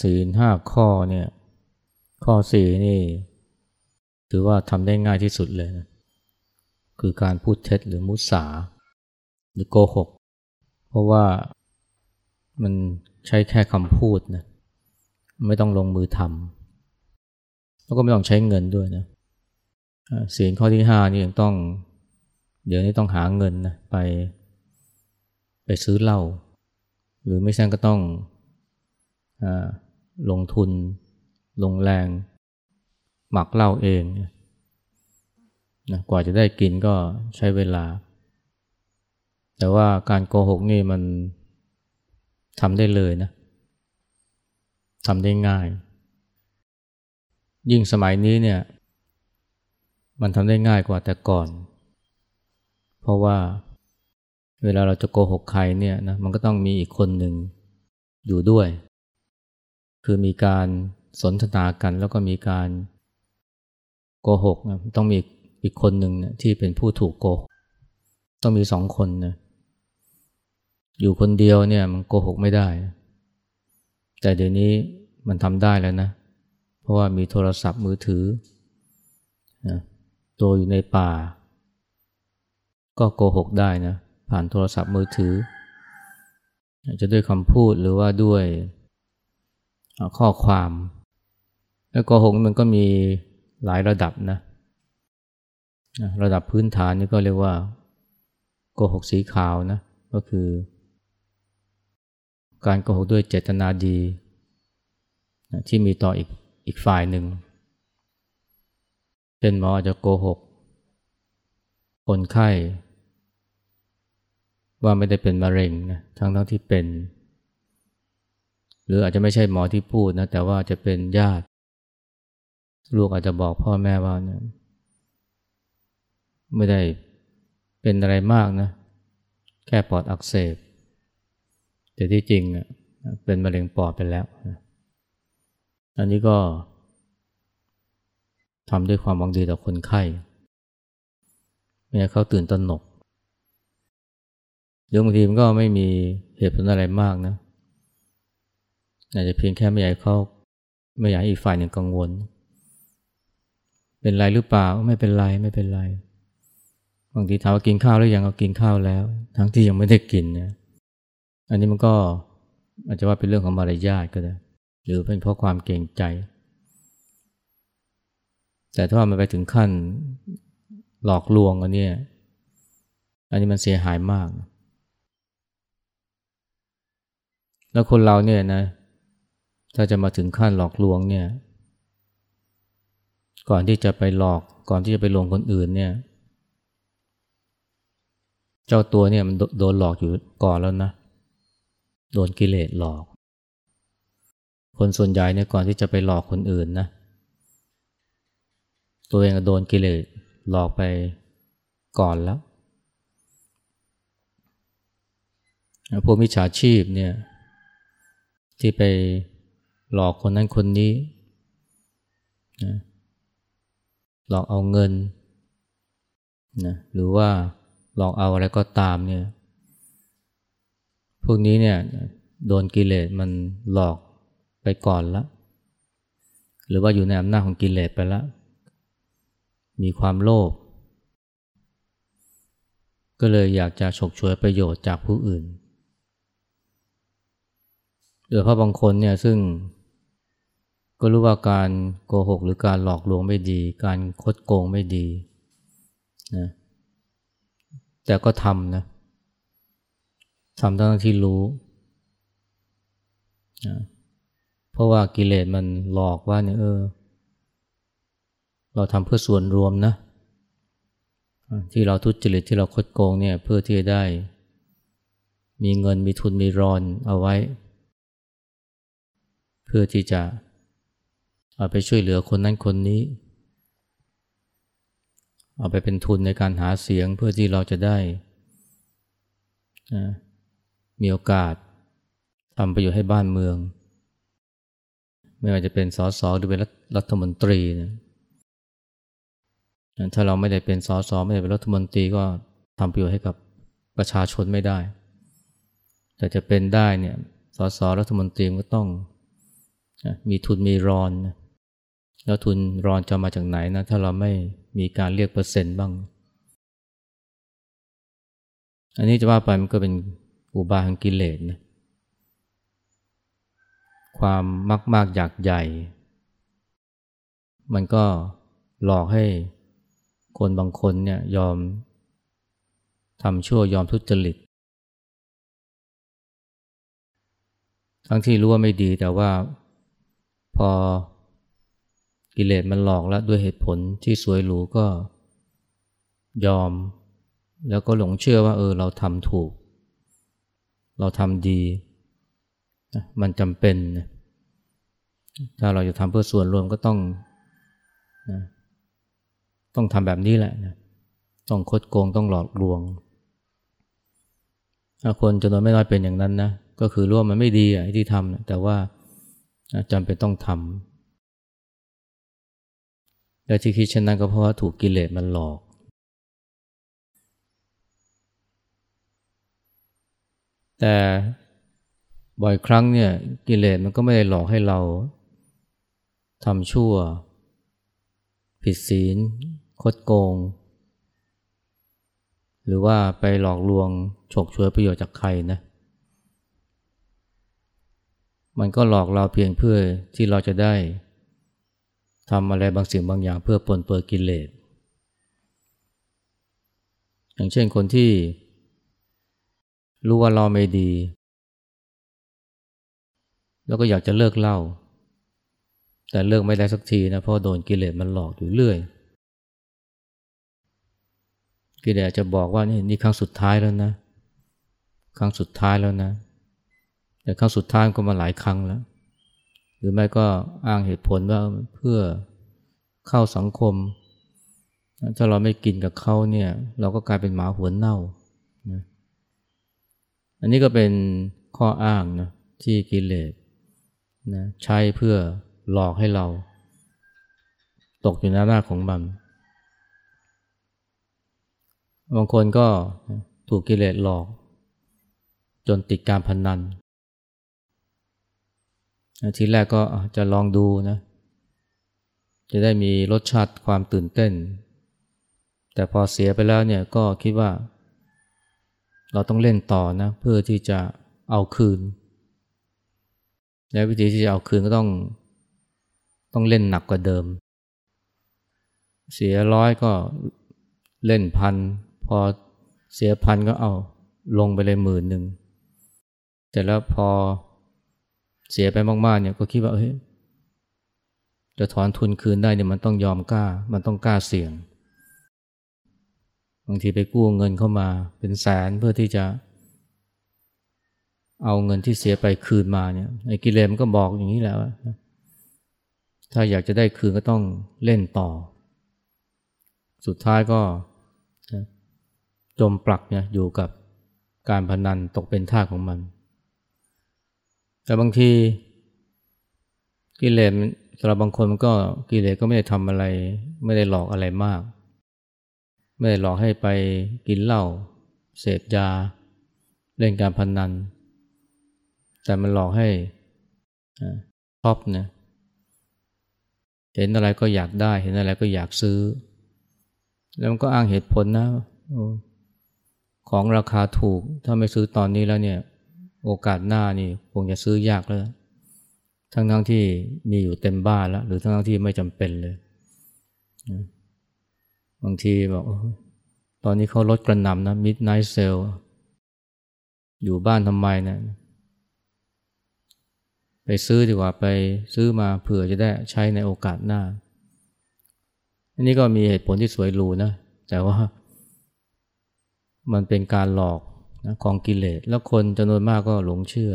ศีลห้าข้อเนี่ยข้อสี่นี่ ถือว่าทำได้ง่ายที่สุดเลยนะคือการพูดเท็จหรือมุสา หรือโกหก เพราะว่ามันใช้แค่คำพูดนะไม่ต้องลงมือทำแล้วก็ไม่ต้องใช้เงินด้วยนะศีลข้อที่ห้านี่ยังต้อง เดี๋ยวนี้ต้องหาเงินนะไป ไปซื้อเหล้าหรือไม่ใช่ก็ต้องอ ลงทุน ลงแรง หมักเหล้าเองนะกว่าจะได้กินก็ใช้เวลา แต่ว่าการโกหกนี่มันทำได้เลยนะทำได้ง่าย ยิ่งสมัยนี้เนี่ย มันทำได้ง่ายกว่าแต่ก่อน เพราะว่าเวลาเราจะโกหกใครเนี่ยนะมันก็ต้องมีอีกคนหนึ่งอยู่ด้วย คือมีการสนทนากันแล้วก็มีการโกหกนะต้องมีอีกคนหนึ่งนะที่เป็นผู้ถูกโกหกต้องมีสองคนนะอยู่คนเดียวเนี่ยมันโกหกไม่ได้ แต่เดี๋ยวนี้มันทำได้แล้วนะ เพราะว่ามีโทรศัพท์มือถือนะตัวอยู่ในป่า ก็โกหกได้นะผ่านโทรศัพท์มือถือ จะด้วยคำพูดหรือว่าด้วย ข้อความ แล้วโกหกมันก็มีหลายระดับนะระดับพื้นฐานนี่ก็เรียกว่าโกหกสีขาวนะก็คือ การโกหกด้วยเจตนาดี ที่มีต่ออีกอีกฝ่ายหนึ่งเช่นหมออาจจะโกหก คนไข้ ว่าไม่ได้เป็นมะเร็งนะทั้งทั้งที่เป็น หรืออาจจะไม่ใช่หมอที่พูดนะ แต่ว่าจะเป็นญาติ ลูกอาจจะบอกพ่อแม่ว่าเนี่ยไม่ได้เป็นอะไรมากนะ แค่ปอดอักเสบ แต่ที่จริงเป็นมะเร็งปอดไปแล้วอันนี้ก็ทำด้วยความหวังดีต่อคนไข้ไม่ให้เขาตื่นตระหนกหรือบางทีมันก็ไม่มีเหตุผลอะไรมากนะ อาจจะเพียงแค่ไม่อยากเขาไม่อยากอีกฝ่ายหนึ่งกังวล เป็นไรหรือเปล่าไม่เป็นไรไม่เป็นไรบางทีถามว่ากินข้าวหรือยังเอากินข้าวแล้ว ทั้งที่ยังไม่ได้กินเนี่ยอันนี้มันก็อาจจะว่าเป็นเรื่องของมารยาทก็ได้หรือเป็นเพราะความเกรงใจ แต่ถ้ามันไปถึงขั้นหลอกลวงอันนี้อันนี้มันเสียหายมาก แล้วคนเราเนี่ยนะ ถ้าจะมาถึงขั้นหลอกลวงเนี่ย ก่อนที่จะไปหลอก ก่อนที่จะไปลงคนอื่นเนี่ย เจ้าตัวเนี่ยมันโดนหลอกอยู่ก่อนแล้วนะ โดนกิเลสหลอก คนส่วนใหญ่เนี่ยก่อนที่จะไปหลอกคนอื่นนะ ตัวเองโดนกิเลสหลอกไปก่อนแล้ว พวกมิจฉาชีพเนี่ยที่ไป หลอกคนนั้นคนนี้นะหลอกเอาเงินนะหรือว่าหลอกเอาอะไรก็ตามเนี่ยพวกนี้เนี่ยโดนกิเลสมันหลอกไปก่อนละ หรือว่าอยู่ในอำนาจของกิเลสไปแล้วมีความโลภก็เลยอยากจะฉกฉวยประโยชน์จากผู้อื่นโดยเพราะบางคนเนี่ยซึ่ง ก็รู้ว่าการโกหกหรือการหลอกลวงไม่ดี การคดโกงไม่ดีนะแต่ก็ทำนะทำทั้งที่รู้นะเพราะว่ากิเลสมันหลอกว่าเนี่ยเออ เราทำเพื่อส่วนรวมนะ ที่เราทุจริตที่เราคดโกงเนี่ยเพื่อที่จะได้ มีเงินมีทุนมีรอนเอาไว้ เพื่อที่จะ เอาไปช่วยเหลือคนนั้นคนนี้ เอาไปเป็นทุนในการหาเสียงเพื่อที่เราจะได้มีโอกาสทำประโยชน์ให้บ้านเมือง ไม่ว่าจะเป็นสสหรือเป็นรัฐมนตรีนะถ้าเราไม่ได้เป็นสสไม่ได้เป็นรัฐมนตรีก็ทำประโยชน์ให้กับประชาชนไม่ได้ แต่จะเป็นได้เนี่ยสสรัฐมนตรีก็ต้องมีทุนมีรอนนะ แล้วทุนรอนจะมาจากไหนนะ ถ้าเราไม่มีการเรียกเปอร์เซ็นต์บ้าง อันนี้จะว่าไปมันก็เป็นอุบายของกิเลสนะความมากมากอยากใหญ่ มันก็หลอกให้คนบางคนเนี่ยยอมทำชั่วยอมทุจริต ทั้งที่รู้ว่าไม่ดีแต่ว่าพอ กิเลสมันหลอกแล้วด้วยเหตุผลที่สวยหรูก็ยอม แล้วก็หลงเชื่อว่าเออเราทำถูก เราทำดี มันจำเป็นนะถ้าเราจะทำเพื่อส่วนรวมก็ต้องนะต้องทำแบบนี้แหละนะต้องคดโกงต้องหลอกลวงถ้าคนจำนวนไม่น้อยเป็นอย่างนั้นนะก็คือรู้ว่ามันไม่ดีอะที่ทำแต่ว่าจำเป็นต้องทำ และที่คิดเช่นนั้นก็เพราะว่าถูกกิเลสมันหลอก แต่บ่อยครั้งเนี่ยกิเลสมันก็ไม่ได้หลอกให้เราทำชั่ว ผิดศีล คดโกง หรือว่าไปหลอกลวงฉกฉวยประโยชน์จากใครนะ มันก็หลอกเราเพียงเพื่อที่เราจะได้ ทำอะไรบางสิ่งบางอย่างเพื่อปนเปื้อกิเลส อย่างเช่นคนที่รู้ว่าเราไม่ดี แล้วก็อยากจะเลิกเล่า แต่เลิกไม่ได้สักทีนะเพราะโดนกิเลสมันหลอกอยู่เรื่อย กิเลสจะบอกว่านี่นี่ครั้งสุดท้ายแล้วนะ ครั้งสุดท้ายแล้วนะ แต่ครั้งสุดท้ายก็มาหลายครั้งแล้ว รือไม่ก็อ้างเหตุผลว่าเพื่อเข้าสังคม ถ้าเราไม่กินกับเขาเนี่ย เราก็กลายเป็นหมาหัวเน่านะอันนี้ก็เป็นข้ออ้างนะที่กิเลสนะใช้เพื่อหลอกให้เรา ตกอยู่ในหน้าของมันบางคนก็ถูกกิเลสหลอก จนติดการพนนัน ทีแรกก็จะลองดูนะ จะได้มีรสชาติความตื่นเต้น แต่พอเสียไปแล้วเนี่ยก็คิดว่า เราต้องเล่นต่อนะ เพื่อที่จะเอาคืน และวิธีที่จะเอาคืนก็ต้อง ต้องเล่นหนักกว่าเดิม เสียร้อยก็เล่นพัน พอเสียพันก็เอาลงไปเลยหมื่นหนึ่ง แต่แล้วพอ เสียไปมากๆเนี่ยก็คิดว่าเฮ้ยจะถอนทุนคืนได้เนี่ยมันต้องยอมกล้า มันต้องกล้าเสี่ยง บางทีไปกู้เงินเข้ามาเป็นแสนเพื่อที่จะ เอาเงินที่เสียไปคืนมาเนี่ยไอ้กิเลสมันก็บอกอย่างนี้แหละว่าถ้าอยากจะได้คืนก็ต้องเล่นต่อ สุดท้ายก็จมปลักเนี่ยอยู่กับการพนันตกเป็นท่าของมัน แต่บางทีกิเลสสำหรับบางคนมันก็กิเลสก็ไม่ได้ทำอะไร ไม่ได้หลอกอะไรมาก ไม่ได้หลอกให้ไปกินเหล้าเสพยา เล่นการพนัน แต่มันหลอกให้ชอบเนี่ยเห็นอะไรก็อยากได้ เห็นอะไรก็อยากซื้อ แล้วมันก็อ้างเหตุผลนะ ของราคาถูกถ้าไม่ซื้อตอนนี้แล้วเนี่ย โอกาสหน้านี่คงจะซื้อยากแล้ว ทั้งทั้งที่มีอยู่เต็มบ้านแล้ว หรือทั้งทั้งที่ไม่จำเป็นเลย บางทีบอกตอนนี้เขาลดกระหน่ำนะ midnight sale อยู่บ้านทำไมเนะี่ยไปซื้อดีกว่าไปซื้อมาเผื่อจะได้ใช้ในโอกาสหน้า อันนี้ก็มีเหตุผลที่สวยหรูนะ แต่ว่ามันเป็นการหลอก นะของกิเลส แล้วคนจำนวนมากก็หลงเชื่อ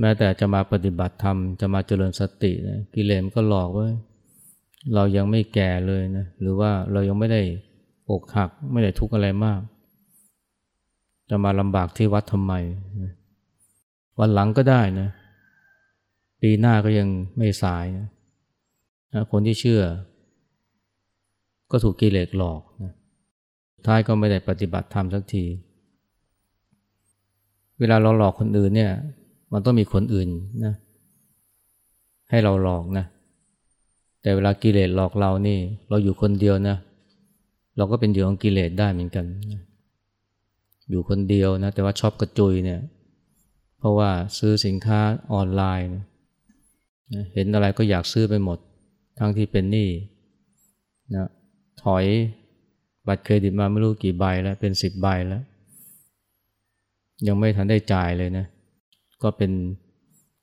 แม้แต่จะมาปฏิบัติธรรม จะมาเจริญสตินะกิเลสก็หลอกว่าเรายังไม่แก่เลยนะ หรือว่าเรายังไม่ได้อกหัก ไม่ได้ทุกข์อะไรมาก จะมาลำบากที่วัดทำไมนะวันหลังก็ได้นะ ปีหน้าก็ยังไม่สายนะคนที่เชื่อ ก็ถูกกิเลสหลอกนะ ท้ายก็ไม่ได้ปฏิบัติธรรมสักที เวลาเราหลอกคนอื่นเนี่ย มันต้องมีคนอื่นนะ ให้เราหลอกนะ แต่เวลากิเลสหลอกเรานี่ เราอยู่คนเดียวนะ เราก็เป็นเหยื่อของกิเลสได้เหมือนกัน อยู่คนเดียวนะ แต่ว่าชอบกระจุยเนี่ย เพราะว่าซื้อสินค้าออนไลน์นะเห็นอะไรก็อยากซื้อไปหมด ทั้งที่เป็นหนี้นะ ถอย บัตรเครดิตมาไม่รู้กี่ใบแล้ว เป็นสิบใบแล้ว ยังไม่ทันได้จ่ายเลยนะ ก็เป็น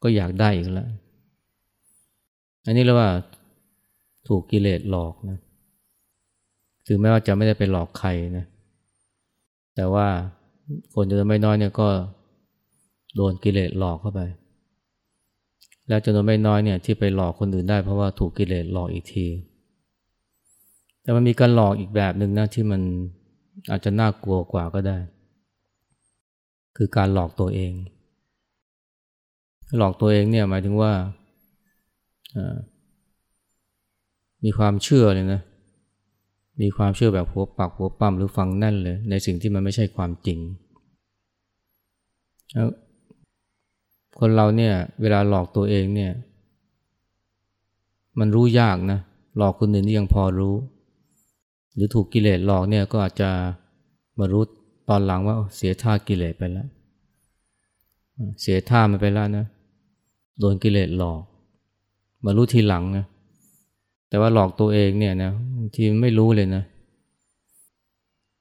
ก็อยากได้อีกแล้ว อันนี้เรียกว่าถูกกิเลสหลอกนะถึงแม้ว่าจะไม่ได้ไปหลอกใครนะ แต่ว่าคนจำนวนไม่น้อยเนี่ยก็โดนกิเลสหลอกเข้าไป แล้วจำนวนไม่น้อยเนี่ยที่ไปหลอกคนอื่นได้เพราะว่าถูกกิเลสหลอกอีกที แต่มันมีการหลอกอีกแบบหนึ่งนะที่มันอาจจะน่ากลัวกว่าก็ได้ คือการหลอกตัวเอง หลอกตัวเองเนี่ยหมายถึงว่า มีความเชื่อเลยนะ มีความเชื่อแบบหัวปักหัวปั๊มหรือฟังแน่นเลย ในสิ่งที่มันไม่ใช่ความจริง คนเราเนี่ยเวลาหลอกตัวเองเนี่ย มันรู้ยากนะ หลอกคนอื่นนี่ยังพอรู้ หรือถูกกิเลสหลอกเนี่ยก็อาจจะมารู้ตอนหลังว่าเสียท่ากิเลสไปแล้ว เสียท่ามันไปแล้วนะโดนกิเลสหลอก มารู้ทีหลังนะแต่ว่าหลอกตัวเองเนี่ยนะทีไม่รู้เลยนะ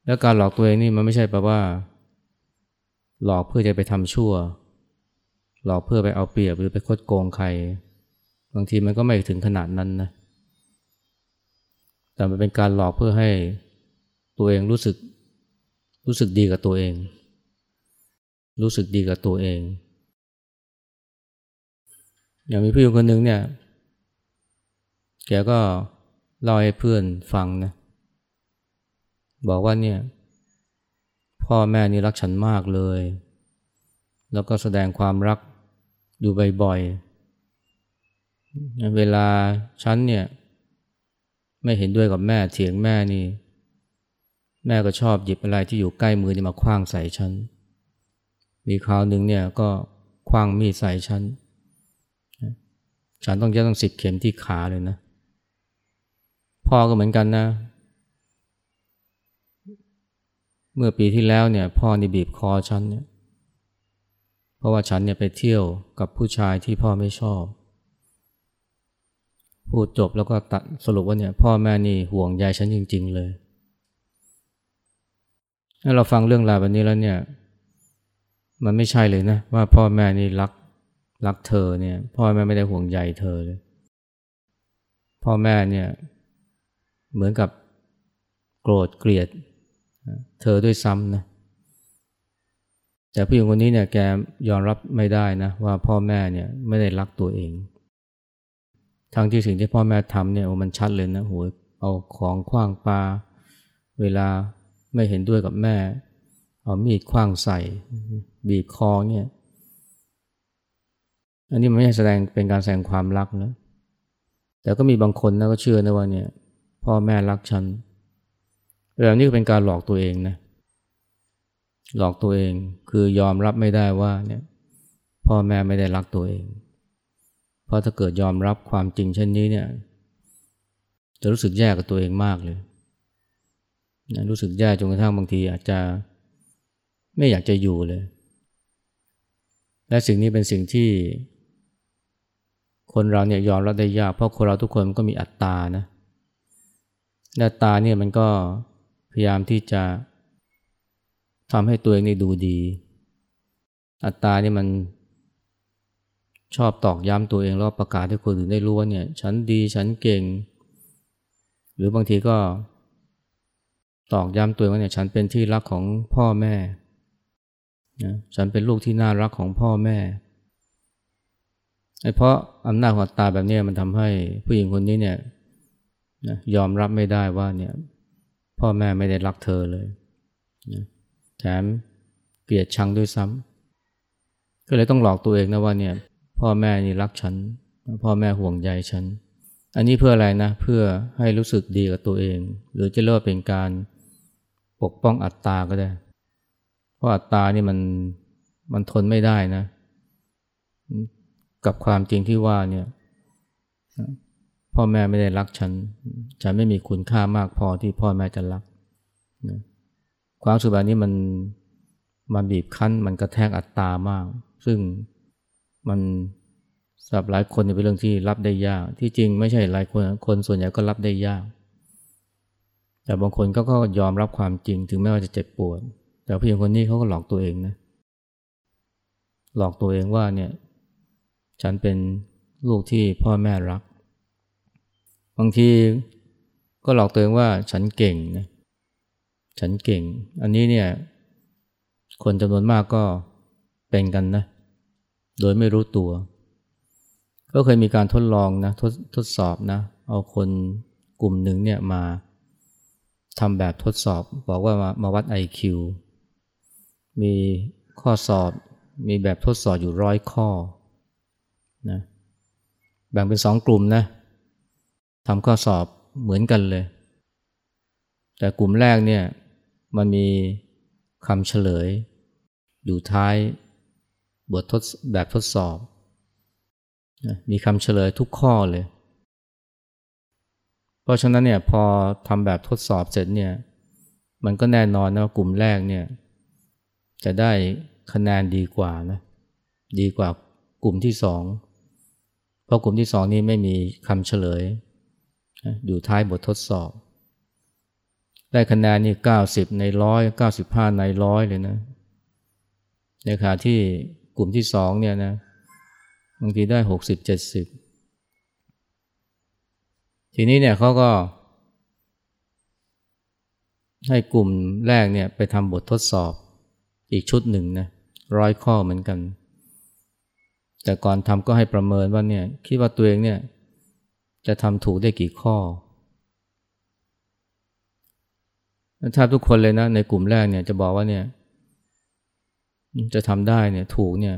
แล้วการหลอกตัวเองนี่มันไม่ใช่แปลว่า หลอกเพื่อจะไปทำชั่ว หลอกเพื่อไปเอาเปรียบหรือไปคดโกงใคร บางทีมันก็ไม่ถึงขนาดนั้นนะ แต่มันเป็นการหลอกเพื่อให้ตัวเองรู้สึก รู้สึกดีกับตัวเอง รู้สึกดีกับตัวเอง อย่างมีพี่คนหนึ่งเนี่ย แกก็เล่าให้เพื่อนฟังนะ บอกว่าเนี่ย พ่อแม่นี่รักฉันมากเลย แล้วก็แสดงความรักอยู่บ่อยๆ เวลาฉันเนี่ย ไม่เห็นด้วยกับแม่เถียงแม่นี่ แม่ก็ชอบหยิบอะไรที่อยู่ใกล้มือนี่มาคว้างใส่ฉัน มีคราวหนึ่งเนี่ยก็คว้างมีดใส่ฉัน ฉันต้องเย็บต้องสิบเข็มที่ขาเลยนะ พ่อก็เหมือนกันนะ เมื่อปีที่แล้วเนี่ยพ่อนี่บีบคอฉันเนี่ย เพราะว่าฉันเนี่ยไปเที่ยวกับผู้ชายที่พ่อไม่ชอบ พูดจบแล้วก็ตัดสรุปว่าเนี่ยพ่อแม่นี่ห่วงใยฉันจริง ๆ เลยถ้าเราฟังเรื่องราวแบบนี้แล้วเนี่ย มันไม่ใช่เลยนะว่าพ่อแม่นี่รักรักเธอเนี่ย พ่อแม่ไม่ได้ห่วงใยเธอเลย พ่อแม่เนี่ยเหมือนกับโกรธเกลียด เธอด้วยซ้ำนะแต่ผู้หญิงคนนี้เนี่ยแกยอมรับไม่ได้นะว่าพ่อแม่เนี่ยไม่ได้รักตัวเอง ทั้งที่สิ่งที่พ่อแม่ทำเนี่ยมันชัดเลยนะโหยเอาของคว้างปลาเวลาไม่เห็นด้วยกับแม่ เอามีดคว้างใส่ บีบคอเนี่ยอันนี้มันไม่ใช่แสดงเป็นการแสดงความรักนะแต่ก็มีบางคนนะก็เชื่อนะว่าเนี่ย พ่อแม่รักฉันแบบนี้ก็เป็นการหลอกตัวเองนะหลอกตัวเองคือยอมรับไม่ได้ว่าเนี่ย พ่อแม่ไม่ได้รักตัวเอง เพราะถ้าเกิดยอมรับความจริงเช่นนี้เนี่ย จะรู้สึกแย่กับตัวเองมากเลยนะรู้สึกแย่จนกระทั่งบางทีอาจจะไม่อยากจะอยู่เลย และสิ่งนี้เป็นสิ่งที่ คนเราเนี่ยยอมรับได้ยาก เพราะคนเราทุกคนก็มีอัตตานะอัตตาเนี่ยมันก็พยายามที่จะทำให้ตัวเองนี่ดูดี อัตตานี่มัน ชอบตอกย้ำตัวเองแล้วประกาศให้คนอื่นได้รู้ว่าเนี่ย ฉันดีฉันเก่ง หรือบางทีก็ ตอกย้ำตัวเองว่าเนี่ย ฉันเป็นที่รักของพ่อแม่นะฉันเป็นลูกที่น่ารักของพ่อแม่ไอ้เพราะอำนาจของอัตตาแบบนี้มันทำให้ผู้หญิงคนนี้เนี่ยนะยอมรับไม่ได้ว่าเนี่ย พ่อแม่ไม่ได้รักเธอเลยนะแถมเกลียดชังด้วยซ้ำก็เลยต้องหลอกตัวเองนะว่าเนี่ย พ่อแม่นี่รักฉัน พ่อแม่ห่วงใยฉัน อันนี้เพื่ออะไรนะ เพื่อให้รู้สึกดีกับตัวเอง หรือจะเรียกเป็นการปกป้องอัตตาก็ได้ เพราะอัตตานี่มันมันทนไม่ได้นะ กับความจริงที่ว่าเนี่ยพ่อแม่ไม่ได้รักฉัน ฉันไม่มีคุณค่ามากพอที่พ่อแม่จะรักนะความสึกแบบนี้มันมันบีบคั้นมันกระแทกอัตตามาก ซึ่ง มันสำหรับหลายคนเป็นเรื่องที่รับได้ยาก ที่จริงไม่ใช่หลายคนคนส่วนใหญ่ก็รับได้ยาก แต่บางคนก็ก็ยอมรับความจริงถึงแม้ว่าจะเจ็บปวด แต่ผู้หญิงคนนี้เขาก็หลอกตัวเองนะหลอกตัวเองว่าเนี่ยฉันเป็นลูกที่พ่อแม่รัก บางทีก็หลอกตัวเองว่าฉันเก่งนะฉันเก่ง อันนี้เนี่ยคนจำนวนมากก็เป็นกันนะ โดยไม่รู้ตัว ก็เคยมีการทดลองนะทดทดสอบนะ เอาคนกลุ่มหนึ่งเนี่ยมาทำแบบทดสอบ บอกว่ามามาวัด IQ มีข้อสอบมีแบบทดสอบอยู่ร้อยข้อนะแบ่งเป็นสองกลุ่มนะทำข้อสอบเหมือนกันเลย แต่กลุ่มแรกเนี่ยมันมีคำเฉลย อยู่ท้าย บททดแบบทดสอบ มีคำเฉลยทุกข้อเลย เพราะฉะนั้นเนี่ยพอทำแบบทดสอบเสร็จเนี่ยมันก็แน่นอนนะว่ากลุ่มแรกเนี่ยจะได้คะแนนดีกว่านะดีกว่ากลุ่มที่สองเพราะกลุ่มที่สองนี้ไม่มีคำเฉลย อยู่ท้ายบททดสอบ ได้คะแนนนี่เก้าสิบในร้อยเก้าสิบห้าในร้อยเลยนะในขณะที่ กลุ่มที่สองเนี่ยนะบางทีได้หกสิบเจ็ดสิบทีนี้เนี่ยเขาก็ ให้กลุ่มแรกเนี่ยไปทำบททดสอบอีกชุดหนึ่งนะร้อยข้อเหมือนกัน แต่ก่อนทำก็ให้ประเมินว่าเนี่ยคิดว่าตัวเองเนี่ยจะทำถูกได้กี่ข้อ ถ้าทุกคนเลยนะในกลุ่มแรกเนี่ยจะบอกว่าเนี่ย จะทำได้เนี่ยถูกเนี่ย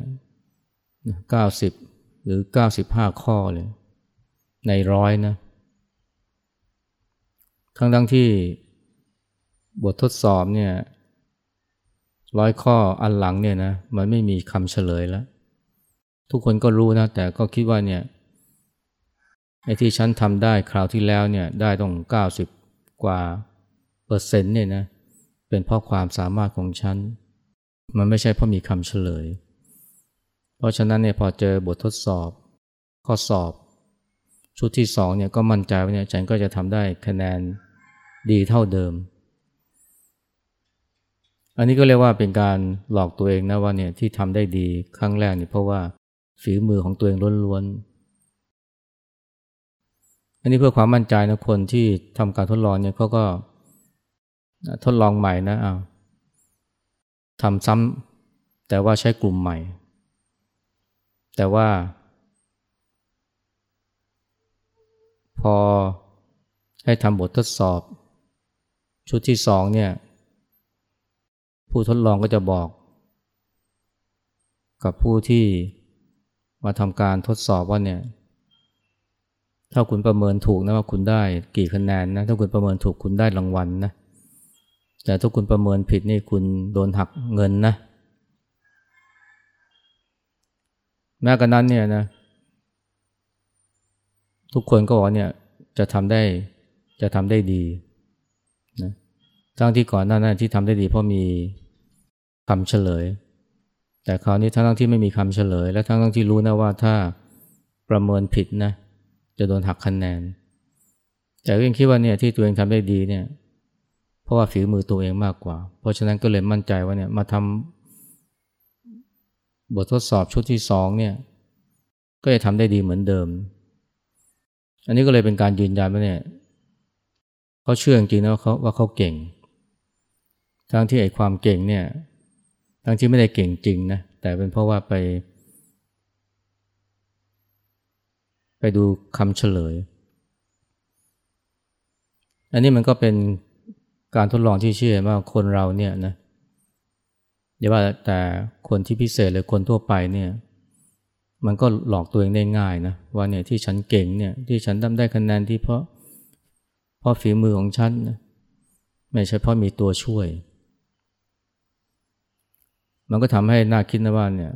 เก้าสิบหรือเก้าสิบห้าข้อเลย ในร้อยนะทั้งทั้งที่บททดสอบเนี่ยร้อยข้ออันหลังเนี่ยนะมันไม่มีคำเฉลยแล้ว ทุกคนก็รู้นะ แต่ก็คิดว่าเนี่ยไอ้ที่ฉันทำได้คราวที่แล้วเนี่ยได้ต้องเก้าสิบกว่าเปอร์เซ็นต์เนี่ยนะเป็นเพราะความสามารถของฉัน มันไม่ใช่เพราะมีคำเฉลย เพราะฉะนั้นเนี่ยพอเจอบททดสอบ ข้อสอบ ชุดที่สองเนี่ยก็มั่นใจว่าเนี่ยฉันก็จะทำได้คะแนนดีเท่าเดิม อันนี้ก็เรียกว่าเป็นการหลอกตัวเองนะว่าเนี่ยที่ทำได้ดีครั้งแรกเนี่ยเพราะว่าฝีมือของตัวเองล้วนๆ อันนี้เพื่อความมั่นใจนะคนที่ทำการทดลองเนี่ยเขาก็ทดลองใหม่นะอ้าว ทำซ้ำแต่ว่าใช้กลุ่มใหม่ แต่ว่า พอให้ทำบททดสอบ ชุดที่สองเนี่ย ผู้ทดลองก็จะบอก กับผู้ที่มาทำการทดสอบว่าเนี่ยถ้าคุณประเมินถูกนะว่าคุณได้กี่คะแนนนะถ้าคุณประเมินถูกคุณได้รางวัลนนะ แต่ถ้าคุณประเมินผิดนี่คุณโดนหักเงินนะ แม้กระนั้นเนี่ยนะ ทุกคนก็บอกเนี่ยจะทำได้จะทำได้ดีนะทั้งที่ก่อนหน้านั้นที่ทำได้ดีเพราะมีคำเฉลย แต่คราวนี้ทั้งที่ไม่มีคำเฉลย และทั้งที่รู้นะว่าถ้าประเมินผิดนะ จะโดนหักคะแนน แต่ก็ยังคิดว่าเนี่ยที่ตัวเองทำได้ดีเนี่ย เพราะว่าฝีมือตัวเองมากกว่า เพราะฉะนั้นก็เลยมั่นใจว่าเนี่ยมาทำบททดสอบชุดที่สองเนี่ยก็จะทำได้ดีเหมือนเดิม อันนี้ก็เลยเป็นการยืนยันว่าเนี่ยเขาเชื่อจริงนะว่าเขาว่าเขาเก่ง ทั้งที่ไอ้ความเก่งเนี่ยทั้งที่ไม่ได้เก่งจริงนะแต่เป็นเพราะว่าไป ไปดูคำเฉลย อันนี้มันก็เป็น การทดลองที่เชื่อว่าคนเราเนี่ยนะอย่าว่าแต่คนที่พิเศษหรือคนทั่วไปเนี่ยมันก็หลอกตัวเองได้ง่ายนะว่าเนี่ยที่ฉันเก่งเนี่ยที่ฉันทำได้คะแนนที่เพราะเพราะฝีมือของฉันนะไม่ใช่เพราะมีตัวช่วย มันก็ทำให้น่าคิดนะว่าเนี่ย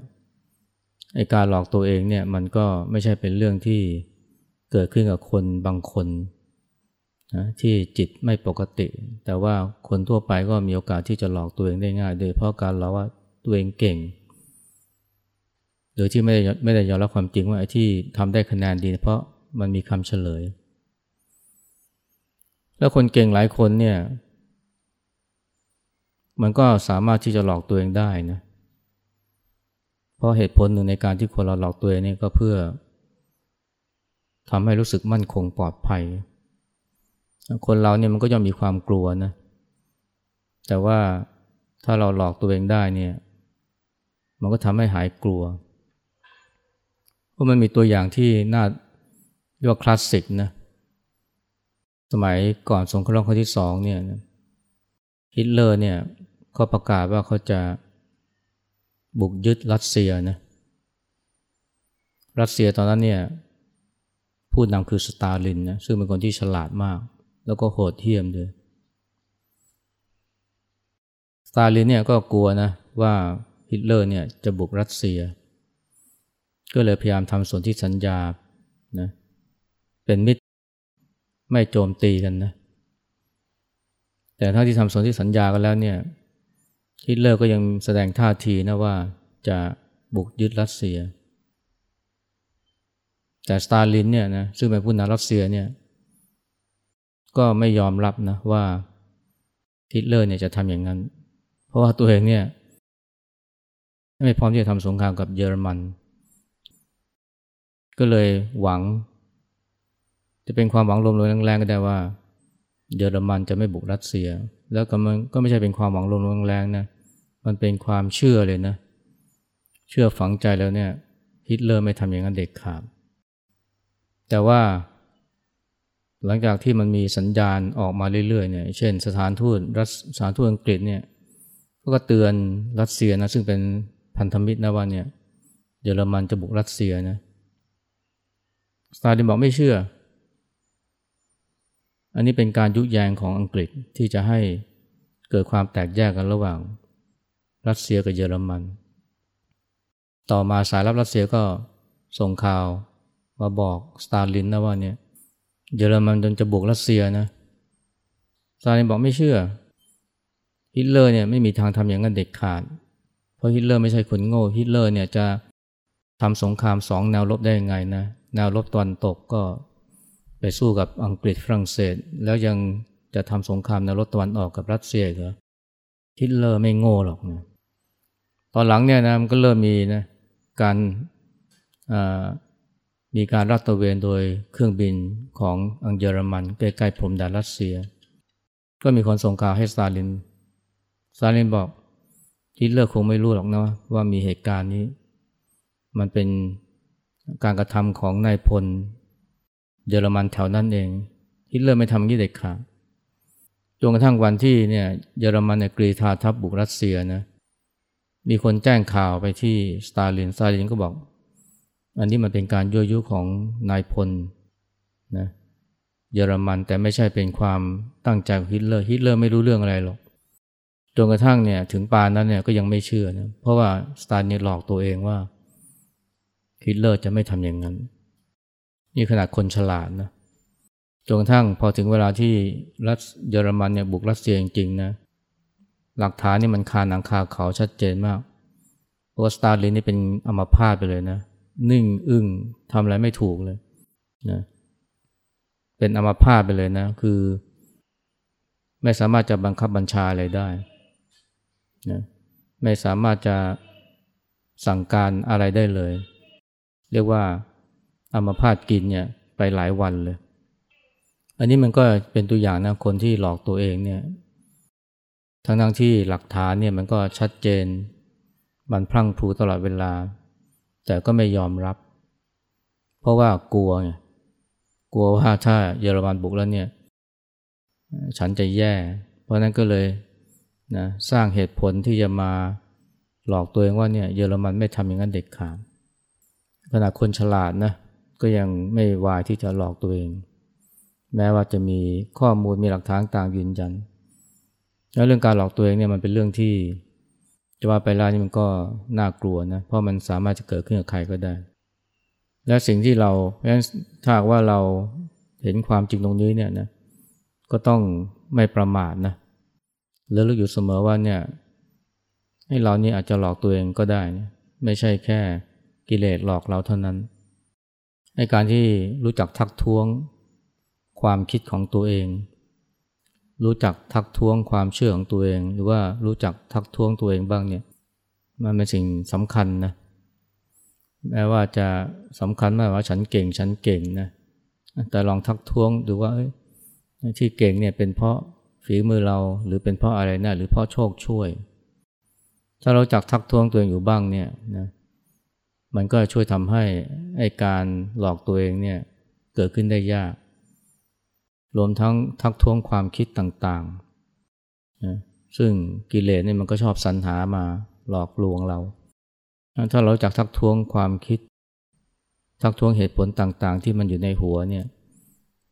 ไอการหลอกตัวเองเนี่ยมันก็ไม่ใช่เป็นเรื่องที่เกิดขึ้นกับคนบางคน นะที่จิตไม่ปกติ แต่ว่าคนทั่วไปก็มีโอกาสที่จะหลอกตัวเองได้ง่าย โดยเพราะการเราว่าตัวเองเก่ง โดยที่ไม่ได้ไม่ได้ยอมรับความจริงว่าไอ้ที่ทำได้คะแนนดี เพราะมันมีคำเฉลย แล้วคนเก่งหลายคนเนี่ย มันก็สามารถที่จะหลอกตัวเองได้นะเพราะเหตุผลหนึ่งในการที่คนเราหลอกตัวเองนี่ก็เพื่อทำให้รู้สึกมั่นคงปลอดภัย คนเราเนี่ยมันก็ย่อมมีความกลัวนะ แต่ว่าถ้าเราหลอกตัวเองได้เนี่ย มันก็ทำให้หายกลัว เพราะมันมีตัวอย่างที่น่าเรียกว่าคลาสสิกนะ สมัยก่อนสงครามครั้งที่สองเนี่ยฮิตเลอร์เนี่ยเขาประกาศว่าเขาจะบุกยึดรัสเซียนะ รัสเซียตอนนั้นเนี่ยผู้นำคือสตาลินนะซึ่งเป็นคนที่ฉลาดมาก แล้วก็โหดเหี้ยมด้วยสตาลินเนี่ยก็กลัวนะว่าฮิตเลอร์เนี่ยจะบุกรัสเซีย ก็เลยพยายามทำสนธิสัญญานะเป็นมิตรไม่โจมตีกันนะแต่ถ้าที่ทำสนธิสัญญากันแล้วเนี่ยฮิตเลอร์ก็ยังแสดงท่าทีนะว่าจะบุกยึดรัสเซีย แต่สตาลินเนี่ยนะซึ่งเป็นผู้นำรัสเซียเนี่ย ก็ไม่ยอมรับนะว่าฮิตเลอร์เนี่ยจะทำอย่างนั้น เพราะว่าตัวเองเนี่ยไม่พร้อมที่จะทำสงครามกับเยอรมัน ก็เลยหวัง จะเป็นความหวังลมๆแรงๆก็ได้ว่า เยอรมันจะไม่บุกรัสเซีย แล้วก็มันก็ไม่ใช่เป็นความหวังลมๆแรงๆนะมันเป็นความเชื่อเลยนะ เชื่อฝังใจแล้วเนี่ยฮิตเลอร์ไม่ทำอย่างนั้นเด็กขาดแต่ว่า หลังจากที่มันมีสัญญาณออกมาเรื่อยๆเนี่ยเช่นสถานทูตรัสสถานทูตอังกฤษเนี่ยก็เตือนรัสเซียนะซึ่งเป็นพันธมิตรนะว่าเนี่ยเยอรมันจะบุกรัสเซียนะสตาลินบอกไม่เชื่อ อันนี้เป็นการยุแยงของอังกฤษที่จะให้เกิดความแตกแยกกันระหว่าง รัสเซียกับเยอรมัน ต่อมาสายลับรัสเซียก็ส่งข่าวมาบอกสตาลินนะว่าเนี่ย เยอรมันจวนจะบุกรัสเซียนะสตาลินบอกไม่เชื่อ ฮิตเลอร์เนี่ยไม่มีทางทำอย่างนั้นเด็ดขาด เพราะฮิตเลอร์ไม่ใช่คนโง่ ฮิตเลอร์เนี่ยจะทำสงครามสองแนวรบได้ยังไงนะ แนวรบตะวันตกก็ไปสู้กับอังกฤษฝรั่งเศส แล้วยังจะทำสงครามแนวรบตะวันออกกับรัสเซียเหรอฮิตเลอร์ไม่โง่หรอกนะตอนหลังเนี่ยนะมันก็เริ่มมีนะการ มีการลาดตระเวนโดยเครื่องบินของอังเยอรมันใกล้ๆพรมแดนรัสเซีย ก็มีคนส่งข่าวให้สตาลินสตาลินบอกฮิตเลอร์คงไม่รู้หรอกนะว่ามีเหตุการณ์นี้ มันเป็นการกระทำของนายพล เยอรมันแถวนั้นเองฮิตเลอร์ไม่ทำยังงี้เด็ดขาดจนกระทั่งวันที่เนี่ยเยอรมันในกรีธาทัพบุกรัสเซียนะมีคนแจ้งข่าวไปที่สตาลินสตาลินก็บอก อันนี้มันเป็นการยั่วยุของนายพลนะเยอรมันแต่ไม่ใช่เป็นความตั้งใจของฮิตเลอร์ฮิตเลอร์ไม่รู้เรื่องอะไรหรอกจนกระทั่งเนี่ยถึงปานนั้นเนี่ยก็ยังไม่เชื่อนะเพราะว่าสตาลินหลอกตัวเองว่าฮิตเลอร์จะไม่ทำอย่างนั้น นี่ขนาดคนฉลาดนะจนกระทั่งพอถึงเวลาที่รัสเยอรมันเนี่ยบุกรัสเซียจริงๆนะหลักฐานนี่มันคาหนังคาเขาชัดเจนมากเพราะสตาลินนี่เป็นอัมพาตไปเลยนะ นิ่งอึ้งทำอะไรไม่ถูกเลยนะเป็นอมาพาตไปเลยนะ คือ ไม่สามารถจะบังคับบัญชาอะไรได้นะไม่สามารถจะสั่งการอะไรได้เลย เรียกว่าอามาพาตกินเนี่ยไปหลายวันเลย อันนี้มันก็เป็นตัวอย่างนะคนที่หลอกตัวเองเนี่ย ทั้งทั้งที่หลักฐานเนี่ยมันก็ชัดเจน มันพลั่งพลูตลอดเวลา แต่ก็ไม่ยอมรับ เพราะว่ากลัวไงกลัวว่าถ้าเยอรมันบุกแล้วเนี่ย ฉันจะแย่ เพราะนั้นก็เลยนะสร้างเหตุผลที่จะมาหลอกตัวเองว่าเนี่ยเยอรมันไม่ทำอย่างนั้นเด็ดขาดขณะคนฉลาดนะก็ยังไม่วายที่จะหลอกตัวเอง แม้ว่าจะมีข้อมูลมีหลักฐานต่างยืนยัน แล้วเรื่องการหลอกตัวเองเนี่ยมันเป็นเรื่องที่ จะว่าไปแล้วนี่มันก็น่ากลัวนะ เพราะมันสามารถจะเกิดขึ้นกับใครก็ได้ และสิ่งที่เราเพราะฉะนั้นถ้าว่าเราเห็นความจริงตรงนี้เนี่ยนะก็ต้องไม่ประมาทนะแล้วรู้อยู่เสมอว่าเนี่ยให้เรานี่อาจจะหลอกตัวเองก็ได้นะไม่ใช่แค่กิเลสหลอกเราเท่านั้นในการที่รู้จักทักท้วงความคิดของตัวเอง รู้จักทักท้วงความเชื่อของตัวเอง หรือว่ารู้จักทักท้วงตัวเองบ้างเนี่ยมันเป็นสิ่งสำคัญนะแม้ว่าจะสำคัญมากว่าฉันเก่งฉันเก่งนะแต่ลองทักท้วงดูว่าที่เก่งเนี่ยเป็นเพราะฝีมือเราหรือเป็นเพราะอะไรนะหรือเพราะโชคช่วย ถ้าเราจักทักท้วงตัวเองอยู่บ้างเนี่ยนะมันก็ช่วยทำให้ไอ้การหลอกตัวเองเนี่ยเกิดขึ้นได้ยาก รวมทั้งทักท้วงความคิดต่างๆนะซึ่งกิเลสเนี่ยมันก็ชอบสรรหามาหลอกลวงเรา ถ้าเราจักทักท้วงความคิด ทักท้วงเหตุผลต่างๆ ที่มันอยู่ในหัวเนี่ย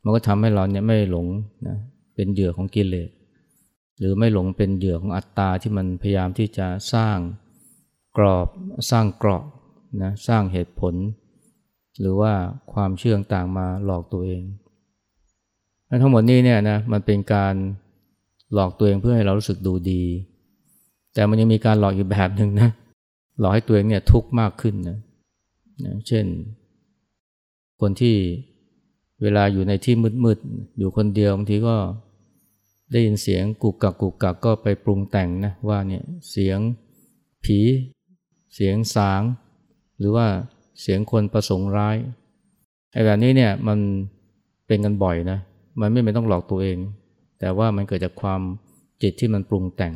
มันก็ทำให้เราเนี่ยไม่หลงนะเป็นเหยื่อของกิเลสหรือไม่หลงเป็นเหยื่อของอัตตาที่มันพยายามที่จะสร้างกรอบสร้างเกราะนะสร้างเหตุผล หรือว่าความเชื่อต่างมาหลอกตัวเอง ทั้งหมดนี้เนี่ยนะมันเป็นการหลอกตัวเองเพื่อให้เรารู้สึกดูดี แต่มันยังมีการหลอกอีกแบบหนึ่งนะหลอกให้ตัวเองเนี่ยทุกข์มากขึ้นนะนะเช่น คนที่เวลาอยู่ในที่มืดๆอยู่คนเดียวบางทีก็ได้ยินเสียงกุกกักกุกกักก็ไปปรุงแต่งนะว่าเนี่ยเสียงผี เสียงสาง หรือว่าเสียงคนประสงค์ร้ายไอ้แบบนี้เนี่ยมันเป็นกันบ่อยนะ มันไม่เป็นต้องหลอกตัวเอง แต่ว่ามันเกิดจากความจิตที่มันปรุงแต่ง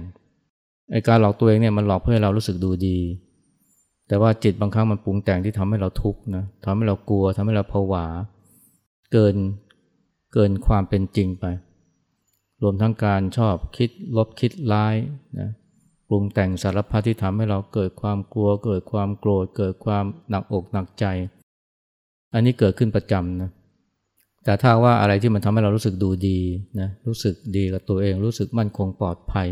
ไอ้การหลอกตัวเองเนี่ยมันหลอกเพื่อให้เรารู้สึกดูดี แต่ว่าจิตบางครั้งมันปรุงแต่งที่ทำให้เราทุกข์นะทำให้เรากลัวทำให้เราผวา เกินเกินความเป็นจริงไป รวมทั้งการชอบคิดลบคิดร้ายนะปรุงแต่งสารพัดที่ทำให้เราเกิดความกลัว เกิดความโกรธ เกิดความหนักอกหนักใจ อันนี้เกิดขึ้นประจำนะ แต่ถ้าว่าอะไรที่มันทำให้เรารู้สึกดูดีนะรู้สึกดีกับตัวเอง รู้สึกมั่นคงปลอดภัย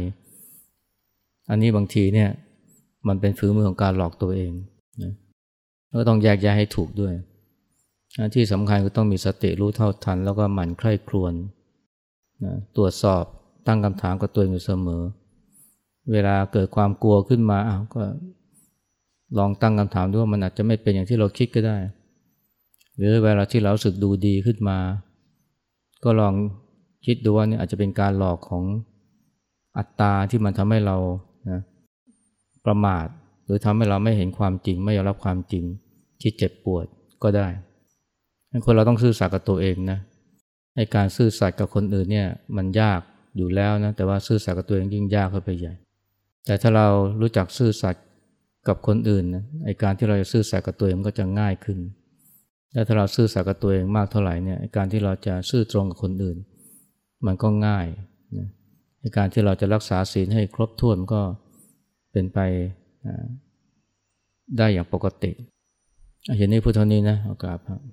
อันนี้บางทีเนี่ยมันเป็นฝืนมือของการหลอกตัวเองนะก็ต้องแยกแยะให้ถูกด้วยที่สำคัญก็ต้องมีสติรู้เท่าทัน แล้วก็หมั่นใคร่ครวญนะตรวจสอบตั้งคำถามกับตัวเองอยู่เสมอ เวลาเกิดความกลัวขึ้นมาอ้าวก็ลองตั้งคำถามดูว่ามันอาจจะไม่เป็นอย่างที่เราคิดก็ได้ หรือเวลาที่เราสึกดูดีขึ้นมา ก็ลองคิดดูว่านี่อาจจะเป็นการหลอกของอัตตาที่มันทำให้เรานะประมาท หรือทำให้เราไม่เห็นความจริง ไม่ยอมรับความจริงที่เจ็บปวดก็ได้คนเราต้องซื่อสัตย์กับตัวเองนะในการซื่อสัตย์กับคนอื่นเนี่ยมันยากอยู่แล้วนะแต่ว่าซื่อสัตย์กับตัวเองยิ่งยากเข้าไปใหญ่ แต่ถ้าเรารู้จักซื่อสัตย์กับคนอื่นนะไอการที่เราจะซื่อสัตย์กับตัวเองมันก็จะง่ายขึ้น และถ้าเราซื่อสัตย์กับตัวเองมากเท่าไหร่เนี่ยการที่เราจะซื่อตรงกับคนอื่น มันก็ง่ายนะการที่เราจะรักษาศีลให้ครบถ้วนก็เป็นไปได้อย่างปกติอย่างนี้พุทธนี้นะโอกาสครับ